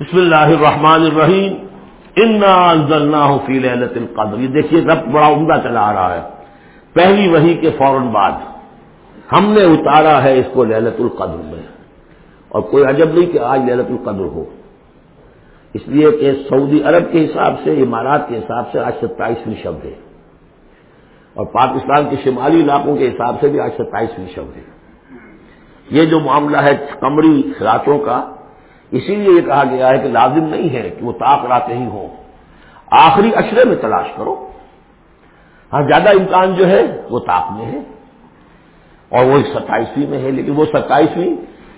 بسم اللہ الرحمن الرحیم. انا فی لیلت القدر. یہ دیکھیے، رب بڑا عمدہ چلا آ رہا ہے۔ پہلی وہی کے فوراً بعد ہم نے اتارا ہے اس کو للت القدر میں۔ اور کوئی عجب نہیں کہ آج للت القدر ہو۔ اس لیے کہ سعودی عرب کے حساب سے، امارات کے حساب سے آج ستائیسویں شبد ہے۔ اور پاکستان کے شمالی علاقوں کے حساب سے بھی آج ستائیسویں شبد ہے۔ یہ جو معاملہ ہے، کمری راتوں کا اسی لیے یہ کہا گیا ہے کہ لازم نہیں ہے کہ وہ طاق راتیں ہی ہوں آخری اشرے میں تلاش کرو۔ ہاں زیادہ امکان جو ہے وہ طاق میں ہے اور وہ ستائیسویں میں ہے، لیکن وہ ستائیسویں،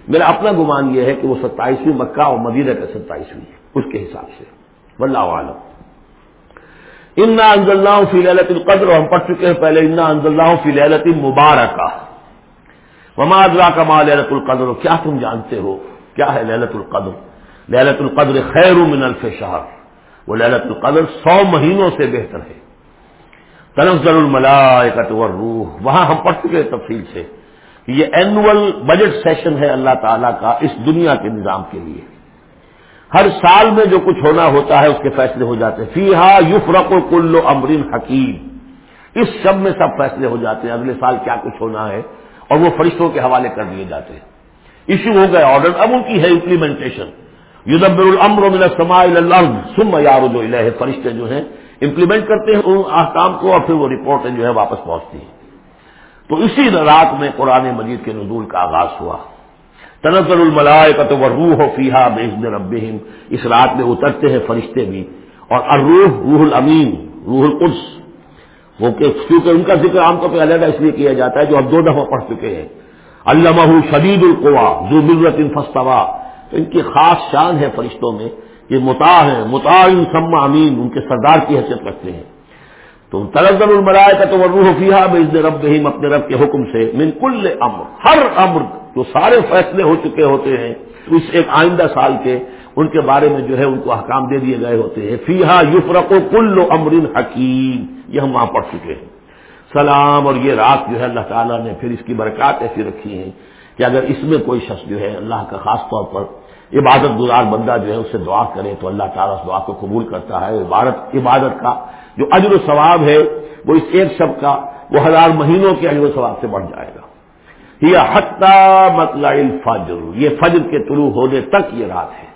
میرا اپنا گمان یہ ہے کہ وہ ستائیسویں مکہ اور مدینہ کا ستائیسویں اس کے حساب سے۔ واللہ عالم انا انزل فی للت القدر، ہم پڑھ چکے ہیں پہلے، انا انزل فی للت مبارکہ۔ وما ادرا کا ماں للت القدر، کیا تم جانتے ہو؟ کیا ہے للت القدر؟ للت القدر خیر من الف شہر وہ للت القدر سو مہینوں سے بہتر ہے۔ تنزل الملائکت والروح، وہاں ہم پڑھ چکے تفصیل سے کہ یہ اینول بجٹ سیشن ہے اللہ تعالی کا اس دنیا کے نظام کے لیے۔ ہر سال میں جو کچھ ہونا ہوتا ہے اس کے فیصلے ہو جاتے ہیں۔ فی ہا یوف رقو کلو امرین حکیم۔ اس شب میں سب فیصلے ہو جاتے ہیں۔ اگلے سال کیا کچھ ہونا ہے؟ اور وہ فرشتوں کے حوالے کر دیے جاتے ہیں۔ ایشو ہو گئے آرڈر اب ان کی ہے امپلیمنٹیشن یودبر الامر من السماء الى الارض ثم يعرض فرشتے جو ہیں امپلیمنٹ کرتے ہیں ان احکام کو اور پھر وہ رپورٹیں جو ہے واپس پہنچتی ہیں. تو اسی رات میں قرآن مجید کے نزول کا آغاز ہوا. تنزل الملائکۃ والروح فیہا باذن ربہم. اس رات میں اترتے ہیں فرشتے بھی. اور الروح، روح الامین، روح القدس. وہ کہ کیونکہ ان کا ذکر عام طور پہ علیحدہ اس لیے کیا جاتا ہے جو اب دو دفعہ پڑھ چکے ہیں. علامہ شدید القوا جو ملت انفستوا تو ان کی خاص شان ہے فرشتوں میں، یہ متا ہے متا سما امین، ان کے سردار کی حیثیت رکھتے ہیں۔ تو تلزل المرائے کا تو روح فیحا میں اس رب اپنے رب کے حکم سے، من کل امر، ہر امر جو سارے فیصلے ہو چکے ہوتے ہیں اس ایک آئندہ سال کے، ان کے بارے میں جو ہے، ان کو حکام دے دیے گئے ہوتے ہیں۔ فیحا یفرق و کل امرین حکیم، یہ ہم وہاں پڑھ چکے ہیں۔ سلام اور یہ رات جو ہے اللہ تعالیٰ نے پھر اس کی برکات ایسی رکھی ہیں کہ اگر اس میں کوئی شخص جو ہے اللہ کا خاص طور پر عبادت گزار بندہ جو ہے اس سے دعا کرے تو اللہ تعالیٰ اس دعا کو قبول کرتا ہے۔ عبادت عبادت کا جو اجر و ثواب ہے وہ اس ایک شب کا وہ ہزار مہینوں کے اجر و ثواب سے بڑھ جائے گا۔ یہ حتہ مطلع الفجر، یہ فجر کے طلوع ہونے تک یہ رات ہے۔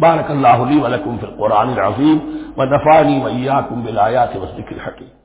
بارک اللہ علی ولکم فی القرآن العظیم و نفانی ویا کم بلایا سے بس حقیق